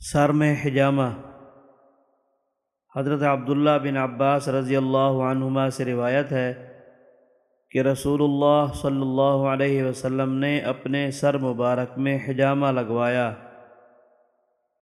سر میں حجامہ۔ حضرت عبداللہ بن عباس رضی اللہ عنہما سے روایت ہے کہ رسول اللہ صلی اللہ علیہ وسلم نے اپنے سر مبارک میں حجامہ لگوایا۔